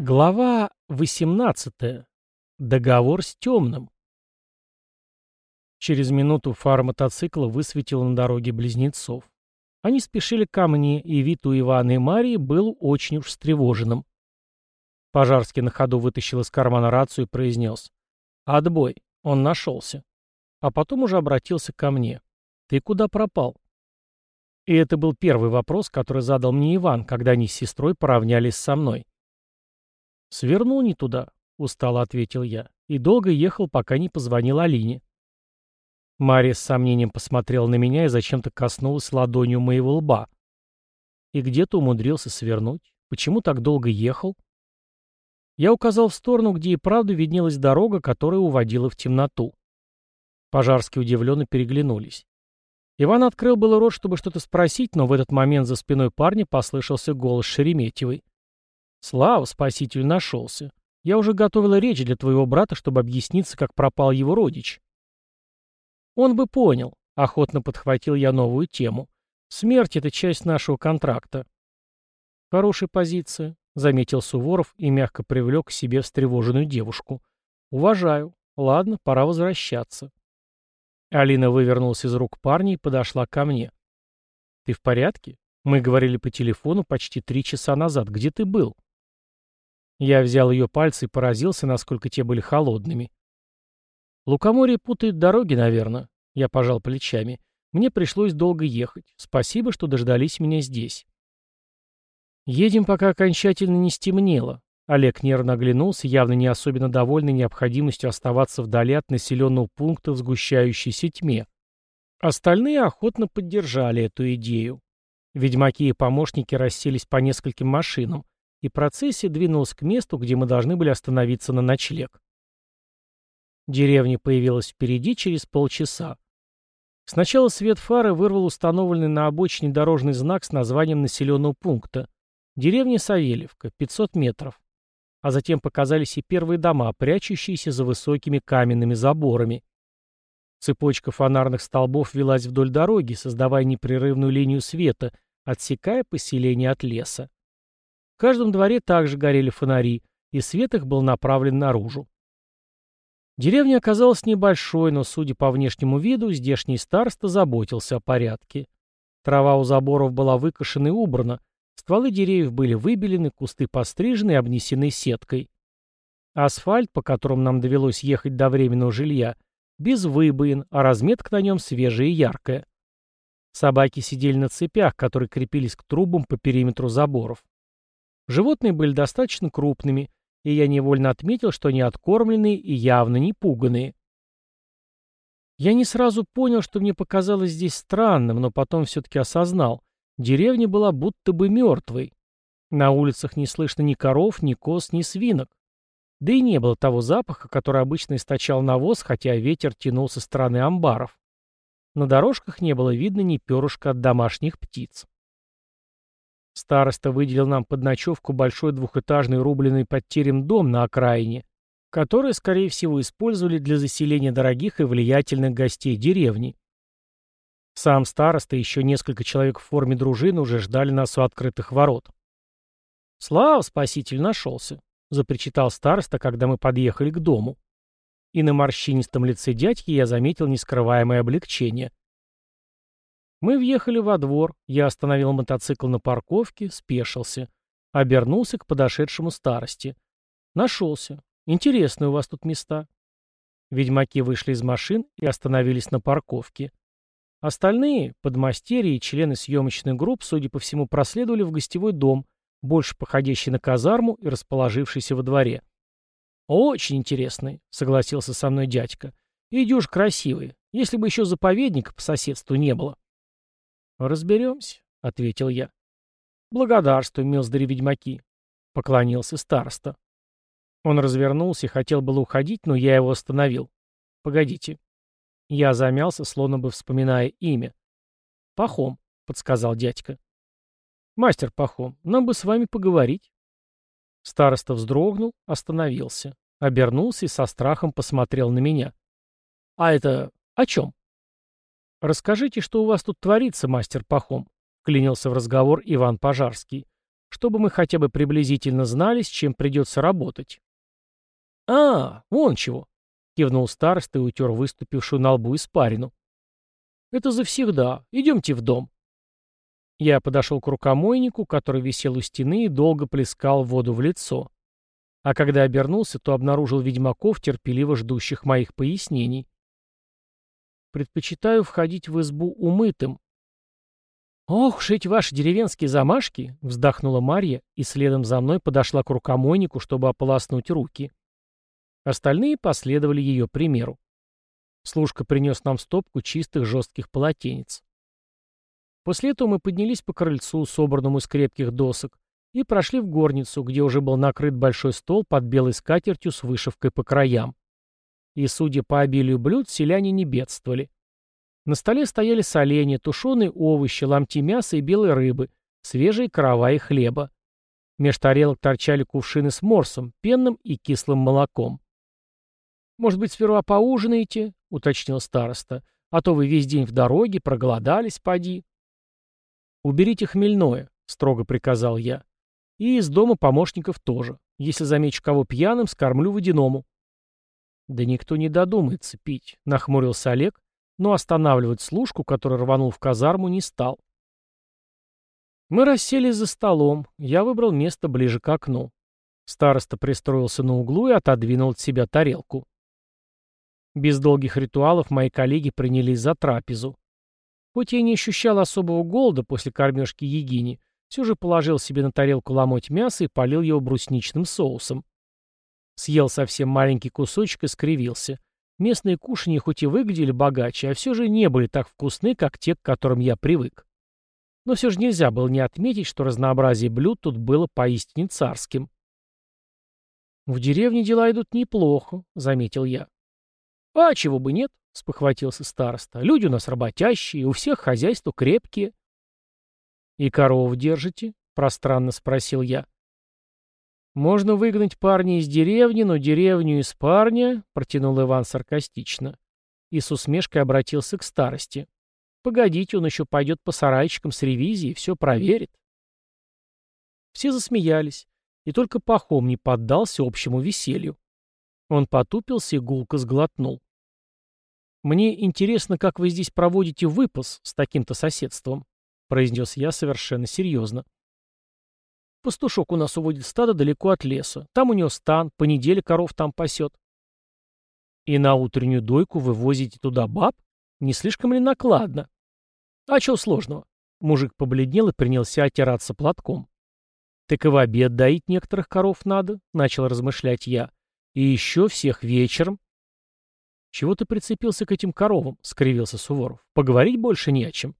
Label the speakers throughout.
Speaker 1: Глава 18. Договор с темным. Через минуту фара мотоцикла высветила на дороге близнецов. Они спешили ко мне, и вид у Ивана и Марии был очень уж встревоженным. Пожарский на ходу вытащил из кармана рацию и произнес. «Отбой. Он нашелся». А потом уже обратился ко мне. «Ты куда пропал?» И это был первый вопрос, который задал мне Иван, когда они с сестрой поравнялись со мной. «Свернул не туда», — устало ответил я, и долго ехал, пока не позвонил Алине. Мария с сомнением посмотрела на меня и зачем-то коснулась ладонью моего лба. «И где ты умудрился свернуть? Почему так долго ехал?» Я указал в сторону, где и правда виднелась дорога, которая уводила в темноту. Пожарские удивленно переглянулись. Иван открыл было рот, чтобы что-то спросить, но в этот момент за спиной парня послышался голос Шереметьевой. Слава, спаситель, нашелся. Я уже готовила речь для твоего брата, чтобы объясниться, как пропал его родич. Он бы понял, охотно подхватил я новую тему. Смерть — это часть нашего контракта. Хорошая позиция, заметил Суворов и мягко привлек к себе встревоженную девушку. Уважаю. Ладно, пора возвращаться. Алина вывернулась из рук парня и подошла ко мне. «Ты в порядке? Мы говорили по телефону почти три часа назад. Где ты был?» Я взял ее пальцы и поразился, насколько те были холодными. Лукоморье путает дороги, наверное. Я пожал плечами. Мне пришлось долго ехать. Спасибо, что дождались меня здесь. Едем, пока окончательно не стемнело. Олег нервно оглянулся, явно не особенно довольный необходимостью оставаться вдали от населенного пункта в сгущающейся тьме. Остальные охотно поддержали эту идею. Ведьмаки и помощники расселись по нескольким машинам, и процессия двинулась к месту, где мы должны были остановиться на ночлег. Деревня появилась впереди через полчаса. Сначала свет фары вырвал установленный на обочине дорожный знак с названием населенного пункта. Деревня Савельевка, 500 метров. А затем показались и первые дома, прячущиеся за высокими каменными заборами. Цепочка фонарных столбов велась вдоль дороги, создавая непрерывную линию света, отсекая поселение от леса. В каждом дворе также горели фонари, и свет их был направлен наружу. Деревня оказалась небольшой, но, судя по внешнему виду, здешний староста заботился о порядке. Трава у заборов была выкошена и убрана, стволы деревьев были выбелены, кусты пострижены и обнесены сеткой. Асфальт, по которому нам довелось ехать до временного жилья, без выбоин, а разметка на нем свежая и яркая. Собаки сидели на цепях, которые крепились к трубам по периметру заборов. Животные были достаточно крупными, и я невольно отметил, что они откормленные и явно не пуганные. Я не сразу понял, что мне показалось здесь странным, но потом все-таки осознал. Деревня была будто бы мертвой. На улицах не слышно ни коров, ни коз, ни свинок. Да и не было того запаха, который обычно источал навоз, хотя ветер тянул со стороны амбаров. На дорожках не было видно ни перышка от домашних птиц. Староста выделил нам под ночевку большой двухэтажный рубленый под терем дом на окраине, который, скорее всего, использовали для заселения дорогих и влиятельных гостей деревни. Сам староста и еще несколько человек в форме дружины уже ждали нас у открытых ворот. «Слава, спаситель, нашелся», — запричитал староста, когда мы подъехали к дому. И на морщинистом лице дядьки я заметил нескрываемое облегчение. Мы въехали во двор, я остановил мотоцикл на парковке, спешился. Обернулся к подошедшему старости. Нашелся. Интересные у вас тут места. Ведьмаки вышли из машин и остановились на парковке. Остальные, подмастерья и члены съемочных групп, судя по всему, проследовали в гостевой дом, больше походящий на казарму и расположившийся во дворе. «Очень интересный», — согласился со мной дядька. «Идешь красивый, если бы еще заповедника по соседству не было». «Разберемся», — ответил я. «Благодарствуй, милздари-ведьмаки», — поклонился староста. Он развернулся и хотел было уходить, но я его остановил. «Погодите». Я замялся, словно бы вспоминая имя. «Пахом», — подсказал дядька. «Мастер Пахом, нам бы с вами поговорить». Староста вздрогнул, остановился, обернулся и со страхом посмотрел на меня. «А это о чем?» «Расскажите, что у вас тут творится, мастер Пахом», — клянился в разговор Иван Пожарский. чтобы мы хотя бы приблизительно знали, с чем придется работать. «А, вон чего!» — кивнул староста и утер выступившую на лбу испарину. «Это завсегда. Идемте в дом». Я подошел к рукомойнику, который висел у стены и долго плескал воду в лицо. А когда обернулся, то обнаружил ведьмаков, терпеливо ждущих моих пояснений. «Предпочитаю входить в избу умытым», «Ох эти ваши деревенские замашки!» — вздохнула Марья и следом за мной подошла к рукомойнику, чтобы ополоснуть руки. Остальные последовали ее примеру. Служка принес нам стопку чистых жестких полотенец. После этого мы поднялись по крыльцу, собранному из крепких досок, и прошли в горницу, где уже был накрыт большой стол под белой скатертью с вышивкой по краям. И, судя по обилию блюд, селяне не бедствовали. На столе стояли соленья, тушеные овощи, ломти мяса и белой рыбы, свежие караваи хлеба. Меж тарелок торчали кувшины с морсом, пенным и кислым молоком. «Может быть, сперва поужинаете?» — уточнил староста. «А то вы весь день в дороге, проголодались, поди». «Уберите хмельное», — строго приказал я. «И из дома помощников тоже. Если замечу кого пьяным, скормлю водяному». «Да никто не додумается пить», — нахмурился Олег, но останавливать служку, который рванул в казарму, не стал. Мы расселись за столом, я выбрал место ближе к окну. Староста пристроился на углу и отодвинул от себя тарелку. Без долгих ритуалов мои коллеги принялись за трапезу. Хоть я не ощущал особого голода после кормежки Егини, все же положил себе на тарелку ломоть мяса и полил его брусничным соусом. Съел совсем маленький кусочек и скривился. Местные кушанья хоть и выглядели богаче, а все же не были так вкусны, как те, к которым я привык. Но все же нельзя было не отметить, что разнообразие блюд тут было поистине царским. «В деревне дела идут неплохо», — заметил я. «А чего бы нет?» — спохватился староста. «Люди у нас работящие, у всех хозяйства крепкие». «И коров держите?» — пространно спросил я. «Можно выгнать парня из деревни, но деревню из парня», — протянул Иван саркастично. И с усмешкой обратился к старости. «Погодите, он еще пойдет по сарайчикам с ревизией, все проверит». Все засмеялись, и только Пахом не поддался общему веселью. Он потупился и гулко сглотнул. «Мне интересно, как вы здесь проводите выпас с таким-то соседством», — произнес я совершенно серьезно. Пастушок у нас уводит стадо далеко от леса. Там у него стан, по неделе коров там пасет. И на утреннюю дойку вы возите туда баб? Не слишком ли накладно? А чего сложного? Мужик побледнел и принялся отираться платком. Так и в обед доить некоторых коров надо, начал размышлять я. И еще всех вечером. Чего ты прицепился к этим коровам? скривился Суворов. Поговорить больше не о чем.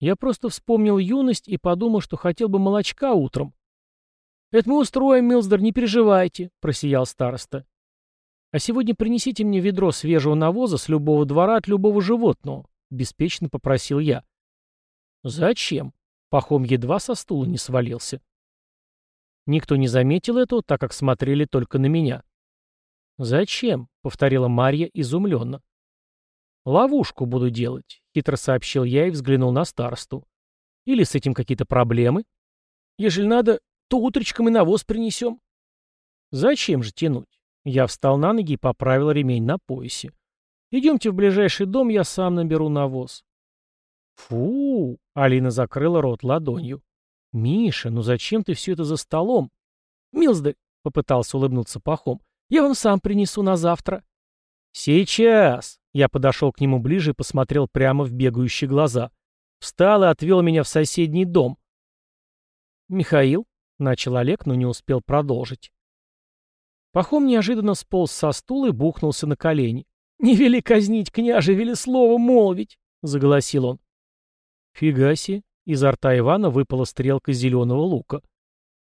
Speaker 1: Я просто вспомнил юность и подумал, что хотел бы молочка утром. «Это мы устроим, Милздер, не переживайте», — просиял староста. «А сегодня принесите мне ведро свежего навоза с любого двора от любого животного», — беспечно попросил я. «Зачем?» — Пахом едва со стула не свалился. Никто не заметил этого, так как смотрели только на меня. «Зачем?» — повторила Марья изумленно. «Ловушку буду делать», — хитро сообщил я и взглянул на старосту. «Или с этим какие-то проблемы? Ежели надо, то утречком и навоз принесем». «Зачем же тянуть?» Я встал на ноги и поправил ремень на поясе. «Идемте в ближайший дом, я сам наберу навоз». «Фу!» — Алина закрыла рот ладонью. «Миша, ну зачем ты все это за столом?» «Милздарь!» — попытался улыбнуться Пахом. «Я вам сам принесу на завтра». «Сейчас!» Я подошел к нему ближе и посмотрел прямо в бегающие глаза. Встал и отвел меня в соседний дом. «Михаил?» — начал Олег, но не успел продолжить. Пахом неожиданно сполз со стула и бухнулся на колени. «Не вели казнить, княже, вели слово молвить!» — заголосил он. «Фигаси!» — изо рта Ивана выпала стрелка зеленого лука.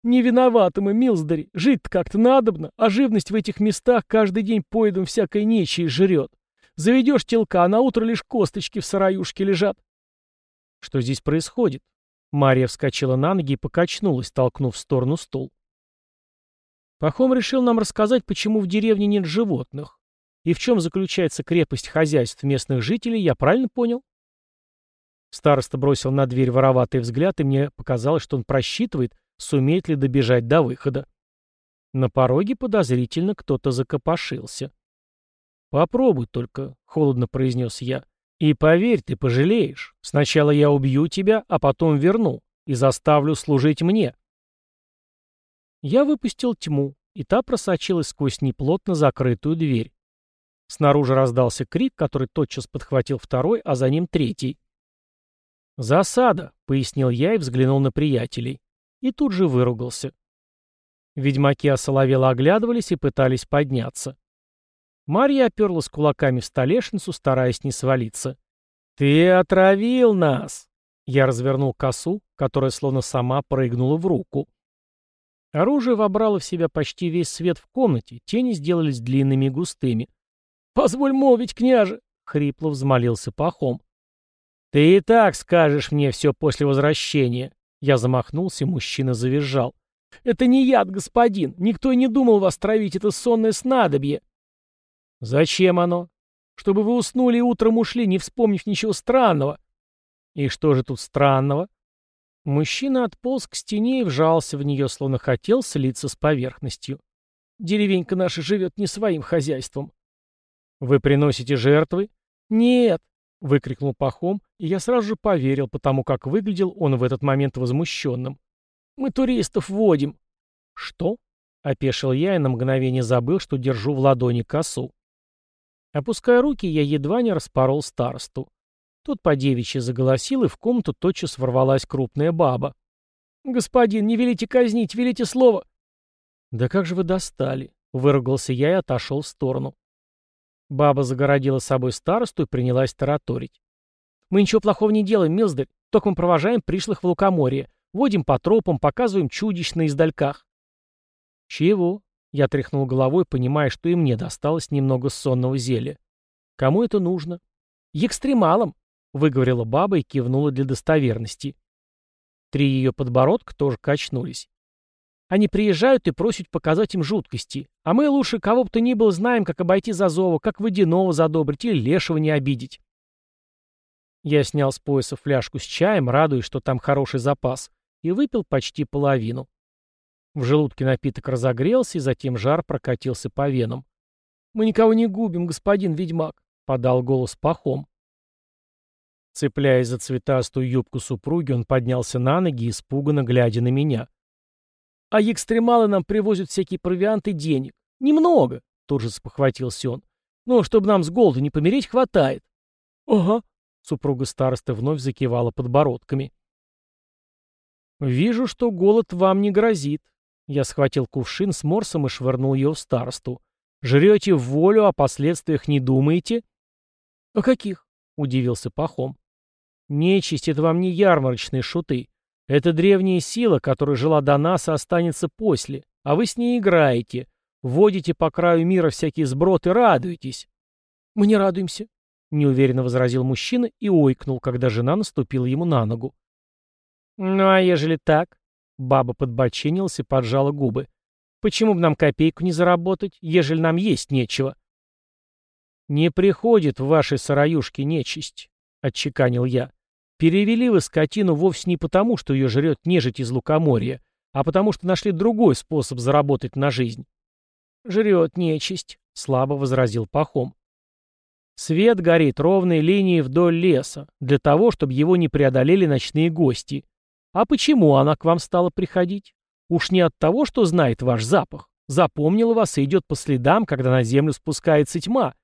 Speaker 1: «Не виноваты мы, милздари, жить-то как-то надобно, а живность в этих местах каждый день поедом всякой нечи жрет. Заведешь телка, а на утро лишь косточки в сараюшке лежат. Что здесь происходит? Мария вскочила на ноги и покачнулась, толкнув в сторону стул. Пахом решил нам рассказать, почему в деревне нет животных. И в чем заключается крепость хозяйств местных жителей, я правильно понял? Староста бросил на дверь вороватый взгляд, и мне показалось, что он просчитывает, сумеет ли добежать до выхода. На пороге подозрительно кто-то закопошился. «Попробуй только», — холодно произнес я. «И поверь, ты пожалеешь. Сначала я убью тебя, а потом верну и заставлю служить мне». Я выпустил тьму, и та просочилась сквозь неплотно закрытую дверь. Снаружи раздался крик, который тотчас подхватил второй, а за ним третий. «Засада», — пояснил я и взглянул на приятелей. И тут же выругался. Ведьмаки осоловело оглядывались и пытались подняться. Марья оперлась кулаками в столешницу, стараясь не свалиться. «Ты отравил нас!» Я развернул косу, которая словно сама прыгнула в руку. Оружие вобрало в себя почти весь свет в комнате, тени сделались длинными и густыми. «Позволь молвить, княже!» — хрипло взмолился Пахом. «Ты и так скажешь мне все после возвращения!» Я замахнулся, мужчина завизжал. «Это не яд, господин! Никто и не думал вас травить, это сонное снадобье!» «Зачем оно? Чтобы вы уснули и утром ушли, не вспомнив ничего странного!» «И что же тут странного?» Мужчина отполз к стене и вжался в нее, словно хотел слиться с поверхностью. «Деревенька наша живет не своим хозяйством». «Вы приносите жертвы?» «Нет!» — выкрикнул Пахом, и я сразу же поверил, потому как выглядел он в этот момент возмущенным. «Мы туристов водим». «Что?» — опешил я и на мгновение забыл, что держу в ладони косу. Опуская руки, я едва не распорол старосту. Тот по девичьи заголосил, и в комнату тотчас ворвалась крупная баба. «Господин, не велите казнить, велите слово!» «Да как же вы достали!» — выругался я и отошел в сторону. Баба загородила собой старосту и принялась тараторить. «Мы ничего плохого не делаем, милздарь, только мы провожаем пришлых в лукоморье, водим по тропам, показываем чудищ на издальках». «Чего?» — я тряхнул головой, понимая, что и мне досталось немного сонного зелья. «Кому это нужно?» «Екстремалам!» выговорила баба и кивнула для достоверности. Три ее подбородка тоже качнулись. Они приезжают и просят показать им жуткости, а мы лучше кого бы то ни было знаем, как обойти Зазова, как водяного задобрить или лешего не обидеть. Я снял с пояса фляжку с чаем, радуясь, что там хороший запас, и выпил почти половину. В желудке напиток разогрелся, и затем жар прокатился по венам. «Мы никого не губим, господин ведьмак», — подал голос пахом. Цепляясь за цветастую юбку супруги, он поднялся на ноги, испуганно глядя на меня. «А экстремалы нам привозят всякие провианты денег. Немного», — тут же спохватился он. «Но чтобы нам с голоду не помереть, хватает». «Ага», — супруга старосты вновь закивала подбородками. «Вижу, что голод вам не грозит». Я схватил кувшин с морсом и швырнул ее в старосту. «Жрете в волю, о последствиях не думаете?» «О каких?» — удивился Пахом. Нечисть — это вам не ярмарочные шуты. Это древняя сила, которая жила до нас и останется после. А вы с ней играете. Водите по краю мира всякие сброты, радуетесь. Мы не радуемся, — неуверенно возразил мужчина и ойкнул, когда жена наступила ему на ногу. Ну а ежели так? Баба подбочинилась и поджала губы. Почему бы нам копейку не заработать, ежели нам есть нечего? Не приходит в вашей сыроюшке нечисть, — отчеканил я. Перевели вы скотину вовсе не потому, что ее жрет нежить из лукоморья, а потому что нашли другой способ заработать на жизнь. «Жрет нечисть», — слабо возразил Пахом. «Свет горит ровной линией вдоль леса, для того, чтобы его не преодолели ночные гости. А почему она к вам стала приходить? Уж не от того, что знает ваш запах. Запомнила вас и идет по следам, когда на землю спускается тьма».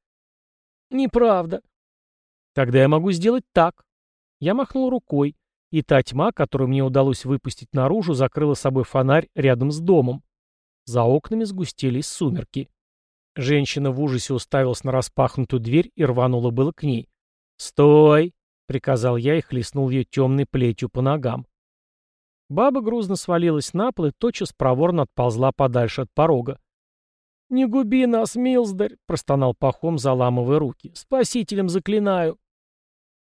Speaker 1: «Неправда». «Тогда я могу сделать так», я махнул рукой, и та тьма, которую мне удалось выпустить наружу, закрыла собой фонарь рядом с домом. За окнами сгустились сумерки. Женщина в ужасе уставилась на распахнутую дверь и рванула было к ней. «Стой!» — приказал я и хлестнул ее темной плетью по ногам. Баба грузно свалилась на пол и тотчас проворно отползла подальше от порога. «Не губи нас, Милздарь!» — простонал Пахом, заламывая руки. «Спасителем заклинаю!»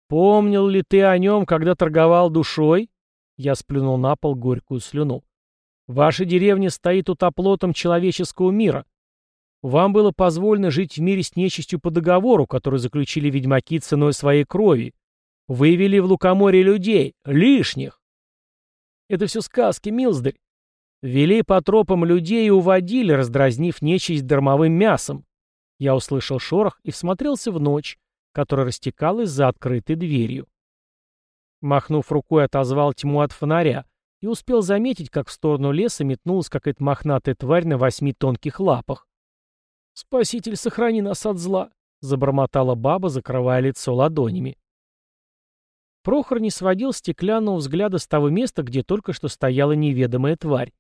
Speaker 1: «Помнил ли ты о нем, когда торговал душой?» Я сплюнул на пол горькую слюну. «Ваша деревня стоит тут оплотом человеческого мира. Вам было позволено жить в мире с нечистью по договору, который заключили ведьмаки ценой своей крови. Вывели в лукоморье людей, лишних. Это все сказки, Милздарь. Вели по тропам людей и уводили, раздразнив нечисть дармовым мясом. Я услышал шорох и всмотрелся в ночь, которая растекалась за открытой дверью. Махнув рукой, отозвал тьму от фонаря и успел заметить, как в сторону леса метнулась какая-то мохнатая тварь на восьми тонких лапах. «Спаситель, сохрани нас от зла!» — забормотала баба, закрывая лицо ладонями. Прохор не сводил стеклянного взгляда с того места, где только что стояла неведомая тварь.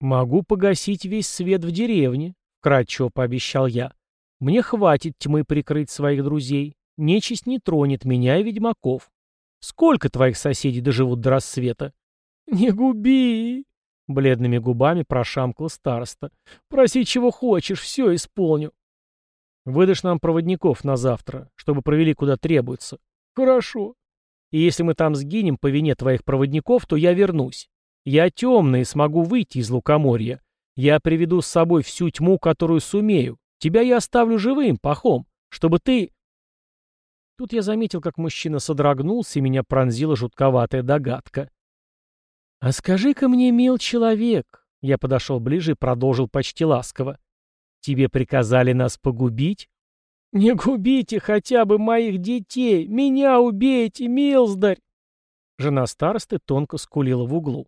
Speaker 1: «Могу погасить весь свет в деревне», — кратчево пообещал я. «Мне хватит тьмы прикрыть своих друзей. Нечисть не тронет меня и ведьмаков. Сколько твоих соседей доживут до рассвета?» «Не губи!» — бледными губами прошамкал староста. «Проси, чего хочешь, все исполню». «Выдашь нам проводников на завтра, чтобы провели куда требуется». «Хорошо. И если мы там сгинем по вине твоих проводников, то я вернусь. Я темный и смогу выйти из лукоморья. Я приведу с собой всю тьму, которую сумею. Тебя я оставлю живым, пахом, чтобы ты...» Тут я заметил, как мужчина содрогнулся, и меня пронзила жутковатая догадка. «А скажи-ка мне, мил человек...» Я подошел ближе и продолжил почти ласково. «Тебе приказали нас погубить?» «Не губите хотя бы моих детей! Меня убейте, милздарь!» Жена старосты тонко скулила в углу.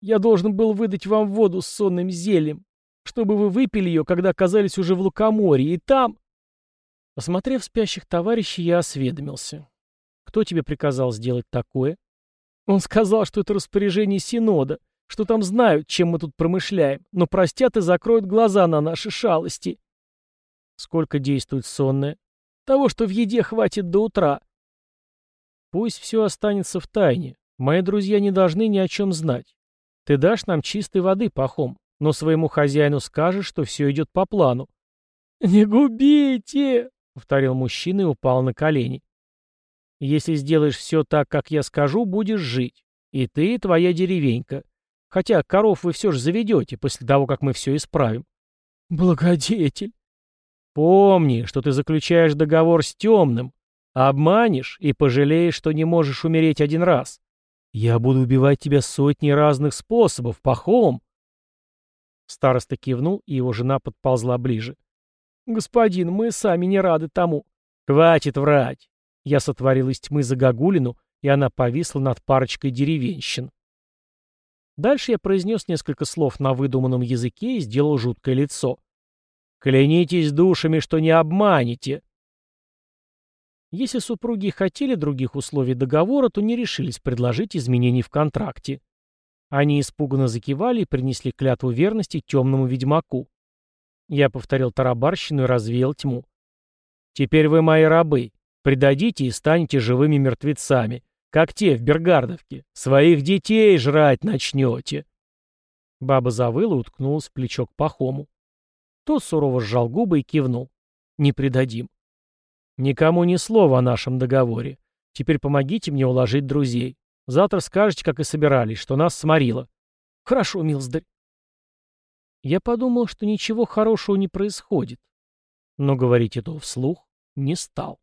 Speaker 1: «Я должен был выдать вам воду с сонным зельем, чтобы вы выпили ее, когда оказались уже в лукоморье, и там...» Осмотрев спящих товарищей, я осведомился. «Кто тебе приказал сделать такое?» Он сказал, что это распоряжение Синода, что там знают, чем мы тут промышляем, но простят и закроют глаза на наши шалости. Сколько действует сонное? Того, что в еде хватит до утра. Пусть все останется в тайне. Мои друзья не должны ни о чем знать. Ты дашь нам чистой воды, пахом, но своему хозяину скажешь, что все идет по плану. «Не губите!» — повторил мужчина и упал на колени. «Если сделаешь все так, как я скажу, будешь жить. И ты, и твоя деревенька. Хотя коров вы все же заведете после того, как мы все исправим». «Благодетель!» Помни, что ты заключаешь договор с темным, обманешь и пожалеешь, что не можешь умереть один раз. Я буду убивать тебя сотни разных способов, пахом. Староста кивнул, и его жена подползла ближе. «Господин, мы сами не рады тому». «Хватит врать!» Я сотворил из тьмы загогулину, и она повисла над парочкой деревенщин. Дальше я произнес несколько слов на выдуманном языке и сделал жуткое лицо. Клянитесь душами, что не обманете. Если супруги хотели других условий договора, то не решились предложить изменений в контракте. Они испуганно закивали и принесли клятву верности темному ведьмаку. Я повторил тарабарщину и развеял тьму. «Теперь вы мои рабы. Предадите и станете живыми мертвецами, как те в Бергардовке. Своих детей жрать начнете». Баба завыла и уткнулась в плечо к Пахому. Тот сурово сжал губы и кивнул. «Не предадим». «Никому ни слова о нашем договоре. Теперь помогите мне уложить друзей. Завтра скажете, как и собирались, что нас сморило». «Хорошо, милздарь». Я подумал, что ничего хорошего не происходит. Но говорить это вслух не стал.